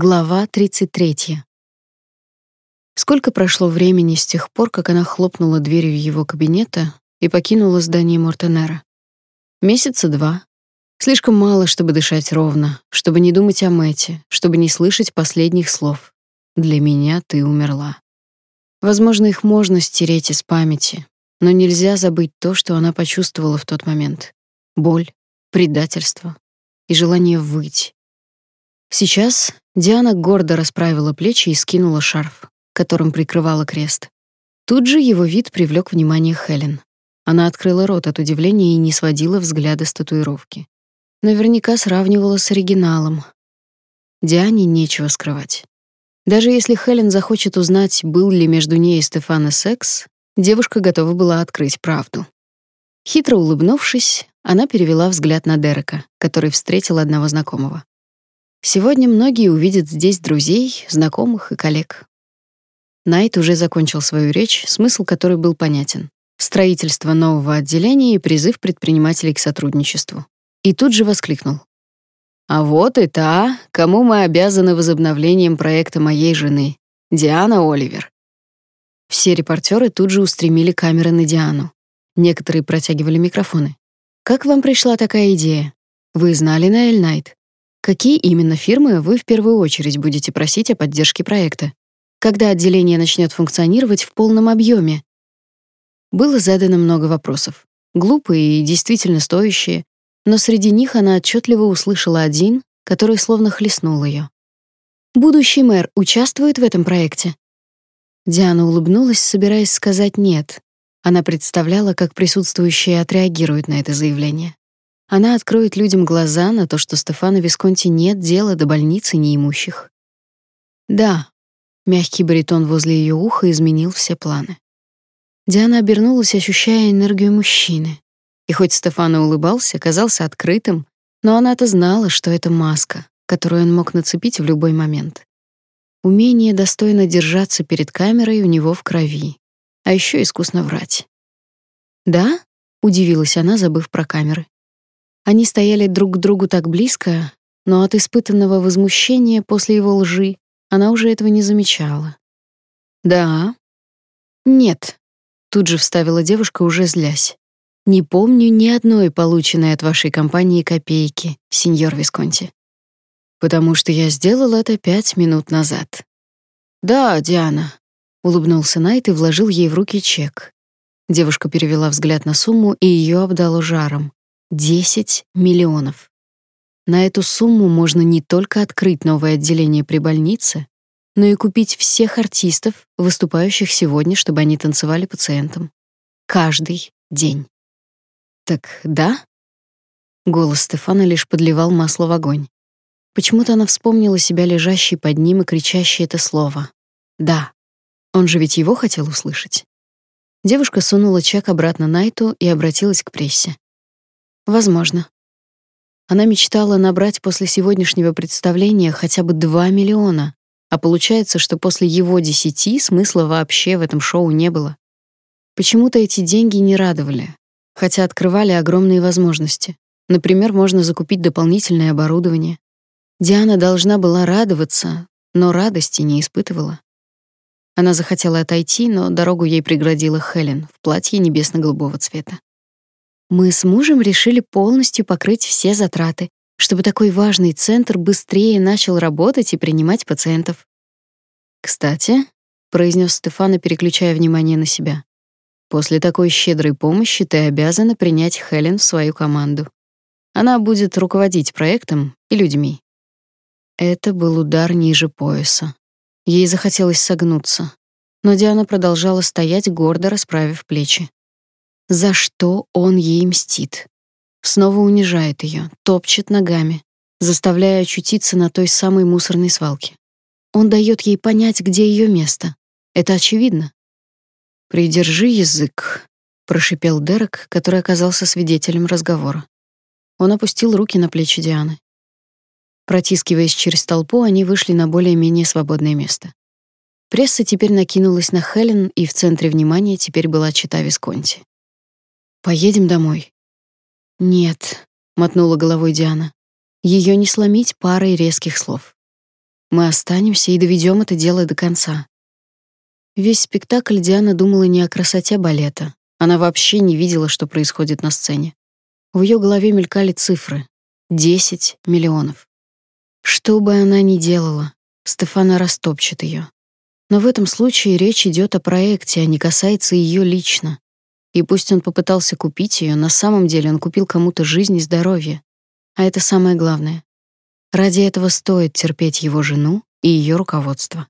Глава 33. Сколько прошло времени с тех пор, как она хлопнула дверью его кабинета и покинула здание Мортенера? Месяца два. Слишком мало, чтобы дышать ровно, чтобы не думать о Мэте, чтобы не слышать последних слов. Для меня ты умерла. Возможно, их можно стереть из памяти, но нельзя забыть то, что она почувствовала в тот момент. Боль, предательство и желание выйти. Сейчас Диана гордо расправила плечи и скинула шарф, которым прикрывала крест. Тут же его вид привлек внимание Хелен. Она открыла рот от удивления и не сводила взгляда с татуировки. Наверняка сравнивала с оригиналом. Диане нечего скрывать. Даже если Хелен захочет узнать, был ли между ней и Стефана секс, девушка готова была открыть правду. Хитро улыбнувшись, она перевела взгляд на Дерека, который встретил одного знакомого. Сегодня многие увидят здесь друзей, знакомых и коллег. Найт уже закончил свою речь, смысл которой был понятен. Строительство нового отделения и призыв предпринимателей к сотрудничеству. И тут же воскликнул. «А вот и та, кому мы обязаны возобновлением проекта моей жены, Диана Оливер». Все репортеры тут же устремили камеры на Диану. Некоторые протягивали микрофоны. «Как вам пришла такая идея? Вы знали на Эль Найт? Какие именно фирмы вы в первую очередь будете просить о поддержке проекта? Когда отделение начнет функционировать в полном объеме? Было задано много вопросов, глупые и действительно стоящие, но среди них она отчетливо услышала один, который словно хлестнул ее. Будущий мэр участвует в этом проекте. Диана улыбнулась, собираясь сказать нет. Она представляла, как присутствующие отреагируют на это заявление. Она откроет людям глаза на то, что Стефано Висконти нет дела до больницы неимущих. Да, мягкий баритон возле ее уха изменил все планы. Диана обернулась, ощущая энергию мужчины. И хоть Стефано улыбался, казался открытым, но она-то знала, что это маска, которую он мог нацепить в любой момент. Умение достойно держаться перед камерой у него в крови, а еще искусно врать. «Да?» — удивилась она, забыв про камеры. Они стояли друг к другу так близко, но от испытанного возмущения после его лжи она уже этого не замечала. «Да». «Нет», — тут же вставила девушка, уже злясь. «Не помню ни одной полученной от вашей компании копейки, сеньор Висконти. Потому что я сделал это пять минут назад». «Да, Диана», — улыбнулся Найт и вложил ей в руки чек. Девушка перевела взгляд на сумму, и ее обдало жаром. 10 миллионов. На эту сумму можно не только открыть новое отделение при больнице, но и купить всех артистов, выступающих сегодня, чтобы они танцевали пациентам. Каждый день. Так, да? Голос Стефана лишь подливал масло в огонь. Почему-то она вспомнила себя лежащей под ним и кричащей это слово. Да. Он же ведь его хотел услышать. Девушка сунула чек обратно Найту и обратилась к прессе. Возможно. Она мечтала набрать после сегодняшнего представления хотя бы 2 миллиона, а получается, что после его десяти смысла вообще в этом шоу не было. Почему-то эти деньги не радовали, хотя открывали огромные возможности. Например, можно закупить дополнительное оборудование. Диана должна была радоваться, но радости не испытывала. Она захотела отойти, но дорогу ей преградила Хелен в платье небесно-голубого цвета. Мы с мужем решили полностью покрыть все затраты, чтобы такой важный центр быстрее начал работать и принимать пациентов. Кстати, произнес Стефано, переключая внимание на себя. После такой щедрой помощи ты обязана принять Хелен в свою команду. Она будет руководить проектом и людьми. Это был удар ниже пояса. Ей захотелось согнуться, но Диана продолжала стоять гордо, расправив плечи. За что он ей мстит? Снова унижает ее, топчет ногами, заставляя очутиться на той самой мусорной свалке. Он дает ей понять, где ее место. Это очевидно. «Придержи язык», — прошипел Дерек, который оказался свидетелем разговора. Он опустил руки на плечи Дианы. Протискиваясь через толпу, они вышли на более-менее свободное место. Пресса теперь накинулась на Хелен, и в центре внимания теперь была чита Висконти. Поедем домой. Нет, мотнула головой Диана. Ее не сломить парой резких слов. Мы останемся и доведем это дело до конца. Весь спектакль Диана думала не о красоте балета. Она вообще не видела, что происходит на сцене. В ее голове мелькали цифры. 10 миллионов. Что бы она ни делала, Стефана растопчет ее. Но в этом случае речь идет о проекте, а не касается ее лично. И пусть он попытался купить ее, на самом деле он купил кому-то жизнь и здоровье. А это самое главное. Ради этого стоит терпеть его жену и ее руководство.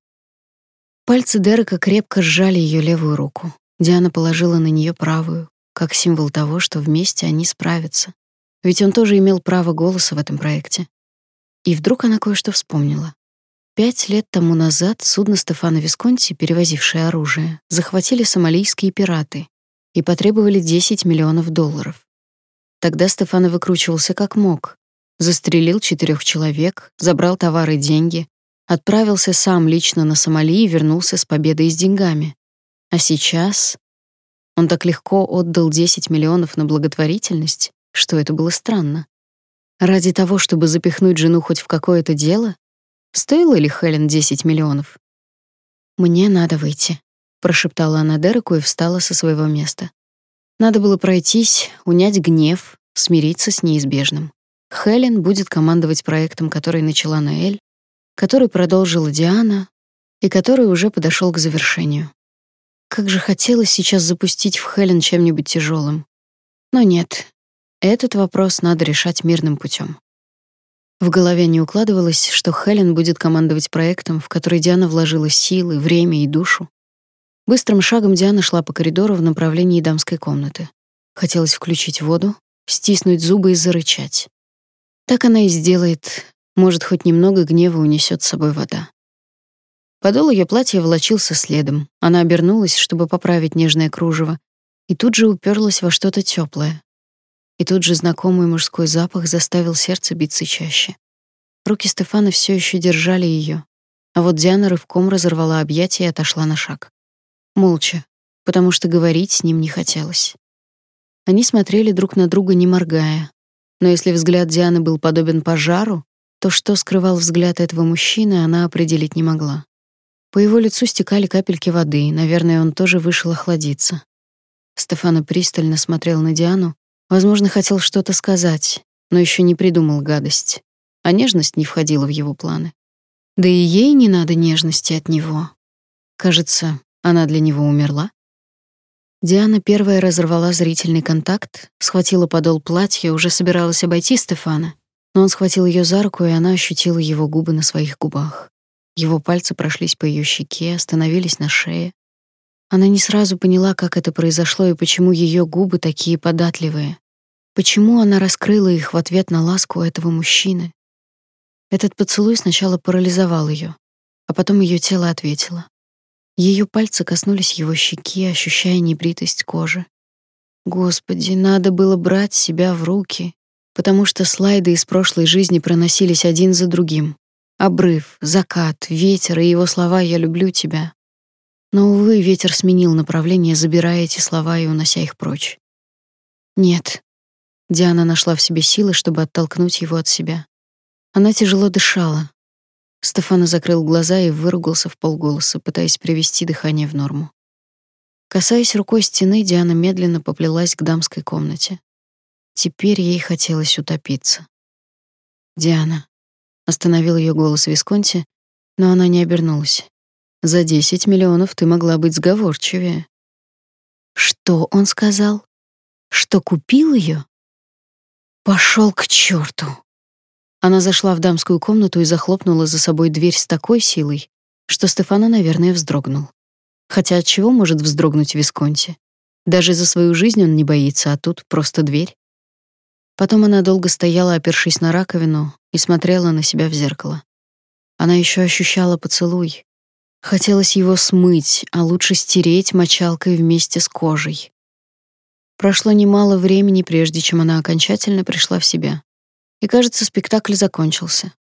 Пальцы Дерека крепко сжали ее левую руку. Диана положила на нее правую, как символ того, что вместе они справятся. Ведь он тоже имел право голоса в этом проекте. И вдруг она кое-что вспомнила. Пять лет тому назад судно Стефана Висконти, перевозившее оружие, захватили сомалийские пираты и потребовали 10 миллионов долларов. Тогда Стефано выкручивался как мог. Застрелил четырех человек, забрал товары и деньги, отправился сам лично на Сомали и вернулся с победой и с деньгами. А сейчас он так легко отдал 10 миллионов на благотворительность, что это было странно. Ради того, чтобы запихнуть жену хоть в какое-то дело, стоило ли Хелен 10 миллионов? Мне надо выйти, прошептала она Дереку и встала со своего места. Надо было пройтись, унять гнев, смириться с неизбежным. Хелен будет командовать проектом, который начала Наэль, который продолжила Диана и который уже подошел к завершению. Как же хотелось сейчас запустить в Хелен чем-нибудь тяжелым. Но нет. Этот вопрос надо решать мирным путем. В голове не укладывалось, что Хелен будет командовать проектом, в который Диана вложила силы, время и душу. Быстрым шагом Диана шла по коридору в направлении дамской комнаты. Хотелось включить воду, стиснуть зубы и зарычать. Так она и сделает. Может, хоть немного гнева унесет с собой вода. Подол ее платья волочился следом. Она обернулась, чтобы поправить нежное кружево, и тут же уперлась во что-то теплое. И тут же знакомый мужской запах заставил сердце биться чаще. Руки Стефана все еще держали ее, а вот Диана рывком разорвала объятия и отошла на шаг. Молча, потому что говорить с ним не хотелось. Они смотрели друг на друга, не моргая. Но если взгляд Дианы был подобен пожару, то что скрывал взгляд этого мужчины, она определить не могла. По его лицу стекали капельки воды, наверное, он тоже вышел охладиться. Стефано пристально смотрел на Диану, возможно, хотел что-то сказать, но еще не придумал гадость. А нежность не входила в его планы. Да и ей не надо нежности от него. Кажется, она для него умерла. Диана первая разорвала зрительный контакт, схватила подол платья, уже собиралась обойти Стефана, но он схватил ее за руку, и она ощутила его губы на своих губах. Его пальцы прошлись по ее щеке, остановились на шее. Она не сразу поняла, как это произошло и почему ее губы такие податливые. Почему она раскрыла их в ответ на ласку этого мужчины? Этот поцелуй сначала парализовал ее, а потом ее тело ответило. Ее пальцы коснулись его щеки, ощущая небритость кожи. Господи, надо было брать себя в руки, потому что слайды из прошлой жизни проносились один за другим. Обрыв, закат, ветер и его слова «я люблю тебя». Но, увы, ветер сменил направление, забирая эти слова и унося их прочь. Нет. Диана нашла в себе силы, чтобы оттолкнуть его от себя. Она тяжело дышала, Стефано закрыл глаза и выругался в полголоса, пытаясь привести дыхание в норму. Касаясь рукой стены, Диана медленно поплелась к дамской комнате. Теперь ей хотелось утопиться. Диана остановил ее голос Висконти, но она не обернулась. За 10 миллионов ты могла быть сговорчивее. Что он сказал? Что купил ее? Пошел к черту! Она зашла в дамскую комнату и захлопнула за собой дверь с такой силой, что Стефано, наверное, вздрогнул. Хотя от чего может вздрогнуть Висконти? Даже за свою жизнь он не боится, а тут просто дверь. Потом она долго стояла, опершись на раковину, и смотрела на себя в зеркало. Она еще ощущала поцелуй. Хотелось его смыть, а лучше стереть мочалкой вместе с кожей. Прошло немало времени, прежде чем она окончательно пришла в себя. И, кажется, спектакль закончился.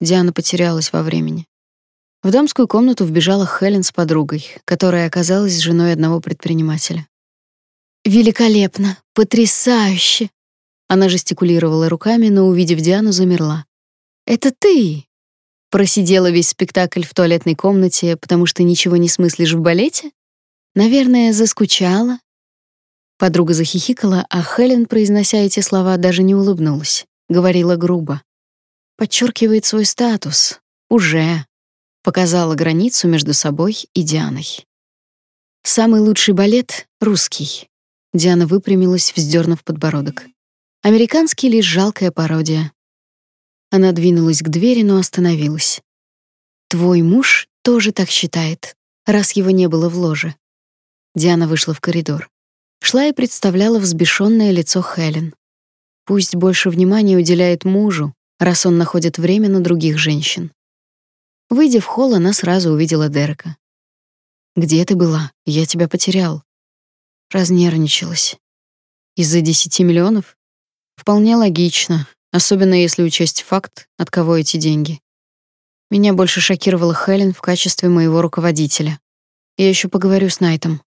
Диана потерялась во времени. В дамскую комнату вбежала Хелен с подругой, которая оказалась женой одного предпринимателя. «Великолепно! Потрясающе!» Она жестикулировала руками, но, увидев Диану, замерла. «Это ты!» Просидела весь спектакль в туалетной комнате, потому что ничего не смыслишь в балете? Наверное, заскучала. Подруга захихикала, а Хелен, произнося эти слова, даже не улыбнулась, говорила грубо. Подчеркивает свой статус. Уже показала границу между собой и Дианой. Самый лучший балет русский. Диана выпрямилась, вздернув подбородок. Американский лишь жалкая пародия. Она двинулась к двери, но остановилась. Твой муж тоже так считает, раз его не было в ложе. Диана вышла в коридор. Шла и представляла взбешенное лицо Хелен. Пусть больше внимания уделяет мужу, раз он находит время на других женщин. Выйдя в холл, она сразу увидела Дерека. «Где ты была? Я тебя потерял». Разнервничалась. «Из-за десяти миллионов?» «Вполне логично, особенно если учесть факт, от кого эти деньги. Меня больше шокировала Хелен в качестве моего руководителя. Я еще поговорю с Найтом».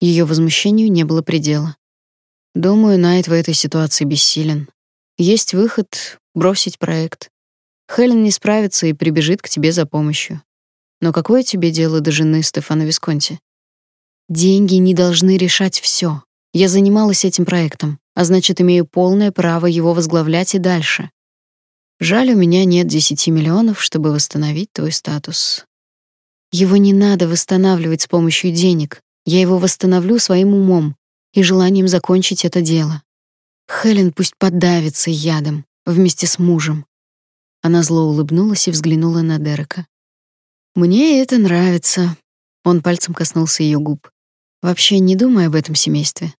Ее возмущению не было предела. Думаю, Найт в этой ситуации бессилен. Есть выход — бросить проект. Хелен не справится и прибежит к тебе за помощью. Но какое тебе дело до жены Стефана Висконти? Деньги не должны решать все. Я занималась этим проектом, а значит, имею полное право его возглавлять и дальше. Жаль, у меня нет 10 миллионов, чтобы восстановить твой статус. Его не надо восстанавливать с помощью денег. Я его восстановлю своим умом и желанием закончить это дело. Хелен пусть подавится ядом вместе с мужем. Она зло улыбнулась и взглянула на Дерека. Мне это нравится. Он пальцем коснулся ее губ. Вообще не думай об этом семействе.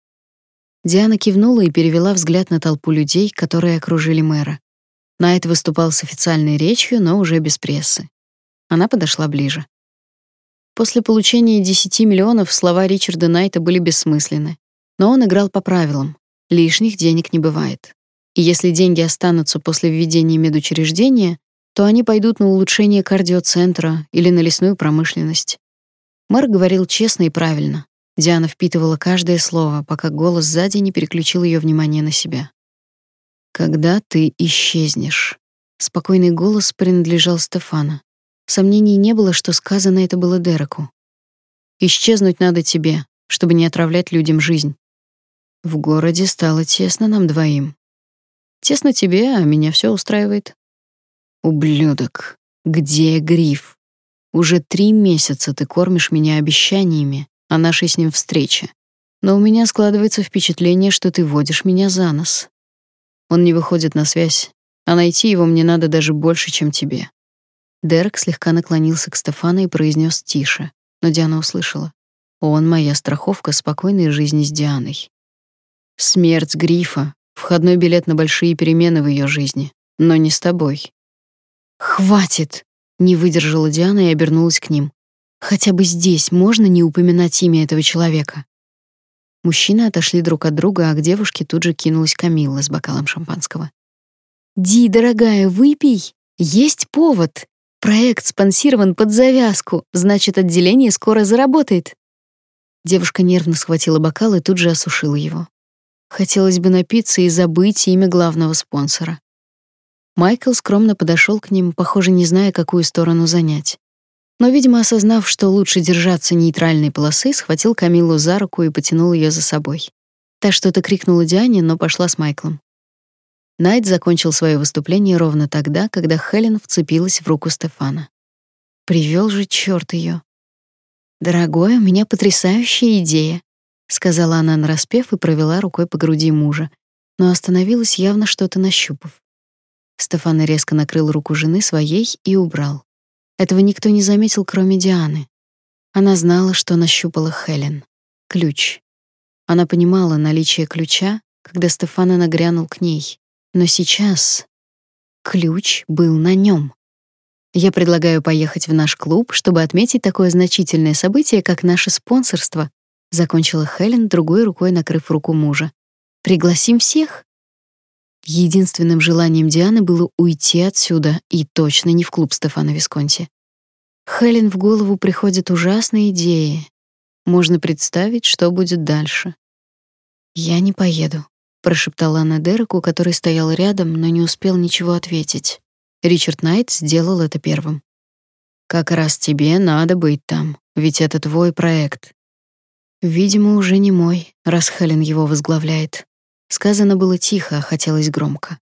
Диана кивнула и перевела взгляд на толпу людей, которые окружили мэра. Найт выступал с официальной речью, но уже без прессы. Она подошла ближе. После получения 10 миллионов слова Ричарда Найта были бессмысленны, но он играл по правилам. Лишних денег не бывает. И если деньги останутся после введения медучреждения, то они пойдут на улучшение кардиоцентра или на лесную промышленность. Мэр говорил честно и правильно. Диана впитывала каждое слово, пока голос сзади не переключил ее внимание на себя. Когда ты исчезнешь. Спокойный голос принадлежал Стефана. Сомнений не было, что сказано это было Дереку. Исчезнуть надо тебе, чтобы не отравлять людям жизнь. В городе стало тесно нам двоим. Тесно тебе, а меня все устраивает. Ублюдок, где Гриф? Уже три месяца ты кормишь меня обещаниями о нашей с ним встрече. Но у меня складывается впечатление, что ты водишь меня за нос. Он не выходит на связь, а найти его мне надо даже больше, чем тебе. Дерек слегка наклонился к Стефану и произнес тише, но Диана услышала. Он моя страховка спокойной жизни с Дианой. Смерть Грифа — входной билет на большие перемены в ее жизни, но не с тобой. «Хватит!» — не выдержала Диана и обернулась к ним. «Хотя бы здесь можно не упоминать имя этого человека?» Мужчины отошли друг от друга, а к девушке тут же кинулась Камилла с бокалом шампанского. «Ди, дорогая, выпей! Есть повод! Проект спонсирован под завязку, значит, отделение скоро заработает!» Девушка нервно схватила бокал и тут же осушила его. Хотелось бы напиться и забыть имя главного спонсора. Майкл скромно подошел к ним, похоже, не зная, какую сторону занять. Но, видимо, осознав, что лучше держаться нейтральной полосы, схватил Камилу за руку и потянул ее за собой. Та что-то крикнула Диане, но пошла с Майклом. Найт закончил свое выступление ровно тогда, когда Хелен вцепилась в руку Стефана. Привел же черт ее. «Дорогой, у меня потрясающая идея», — сказала она нараспев и провела рукой по груди мужа, но остановилась явно что-то нащупав. Стефан резко накрыл руку жены своей и убрал. Этого никто не заметил, кроме Дианы. Она знала, что нащупала Хелен. Ключ. Она понимала наличие ключа, когда Стефана нагрянул к ней. Но сейчас ключ был на нем. Я предлагаю поехать в наш клуб, чтобы отметить такое значительное событие, как наше спонсорство, закончила Хелен, другой рукой накрыв руку мужа. Пригласим всех. Единственным желанием Дианы было уйти отсюда, и точно не в клуб Стефана Висконти. Хелен в голову приходят ужасные идеи. Можно представить, что будет дальше. Я не поеду, прошептала она Дереку, который стоял рядом, но не успел ничего ответить. Ричард Найт сделал это первым. Как раз тебе надо быть там, ведь это твой проект. Видимо, уже не мой, раз Хелен его возглавляет. Сказано было тихо, а хотелось громко.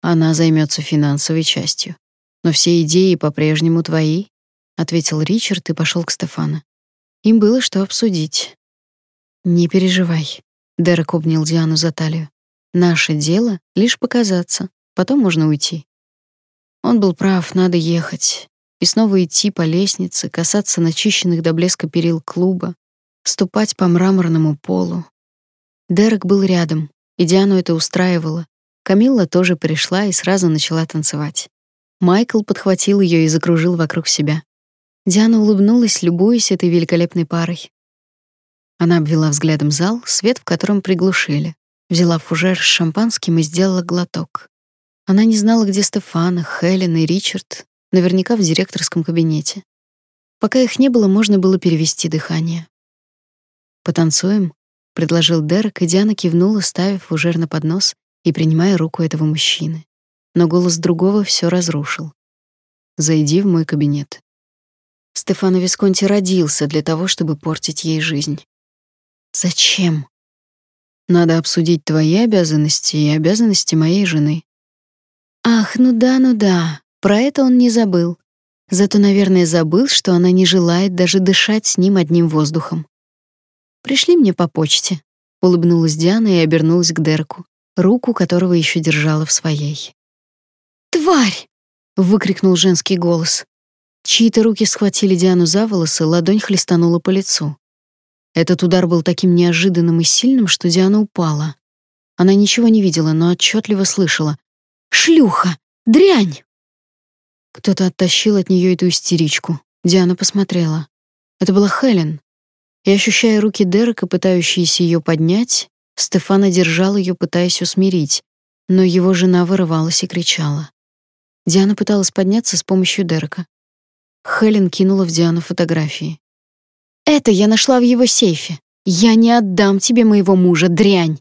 Она займется финансовой частью. Но все идеи по-прежнему твои, ответил Ричард и пошел к Стефану. Им было что обсудить. Не переживай, Дерек обнял Диану за талию. Наше дело лишь показаться, потом можно уйти. Он был прав, надо ехать. И снова идти по лестнице, касаться начищенных до блеска перил клуба, ступать по мраморному полу. Дерек был рядом, и Диану это устраивало. Камилла тоже пришла и сразу начала танцевать. Майкл подхватил ее и закружил вокруг себя. Диана улыбнулась, любуясь этой великолепной парой. Она обвела взглядом зал, свет в котором приглушили. Взяла фужер с шампанским и сделала глоток. Она не знала, где Стефана, Хелен и Ричард, наверняка в директорском кабинете. Пока их не было, можно было перевести дыхание. «Потанцуем?» — предложил Дерек, и Диана кивнула, ставив фужер на поднос и принимая руку этого мужчины. Но голос другого все разрушил. «Зайди в мой кабинет». Стефано Висконти родился для того, чтобы портить ей жизнь. «Зачем?» «Надо обсудить твои обязанности и обязанности моей жены». «Ах, ну да, ну да, про это он не забыл. Зато, наверное, забыл, что она не желает даже дышать с ним одним воздухом. Пришли мне по почте, улыбнулась Диана и обернулась к Дерку, руку которого еще держала в своей. Тварь! выкрикнул женский голос. Чьи-то руки схватили Диану за волосы, ладонь хлестанула по лицу. Этот удар был таким неожиданным и сильным, что Диана упала. Она ничего не видела, но отчетливо слышала: "Шлюха, дрянь!" Кто-то оттащил от нее эту истеричку. Диана посмотрела. Это была Хелен. И ощущая руки Дерека, пытающиеся ее поднять, Стефана держал ее, пытаясь усмирить, но его жена вырывалась и кричала. Диана пыталась подняться с помощью Дерека. Хелен кинула в Диану фотографии. «Это я нашла в его сейфе. Я не отдам тебе моего мужа, дрянь!»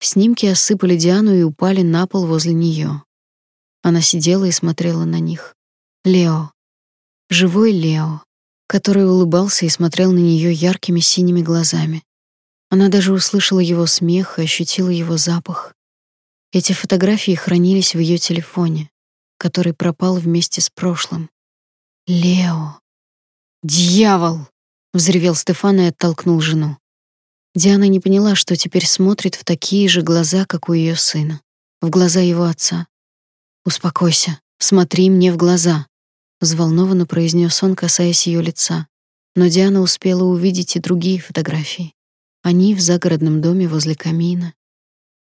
Снимки осыпали Диану и упали на пол возле нее. Она сидела и смотрела на них. Лео. Живой Лео который улыбался и смотрел на нее яркими синими глазами. Она даже услышала его смех и ощутила его запах. Эти фотографии хранились в ее телефоне, который пропал вместе с прошлым. Лео. Дьявол, взревел Стефан и оттолкнул жену. Диана не поняла, что теперь смотрит в такие же глаза, как у ее сына, в глаза его отца. Успокойся, смотри мне в глаза, взволнованно произнес он, касаясь ее лица. Но Диана успела увидеть и другие фотографии. Они в загородном доме возле камина.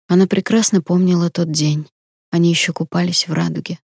Она прекрасно помнила тот день. Они еще купались в радуге.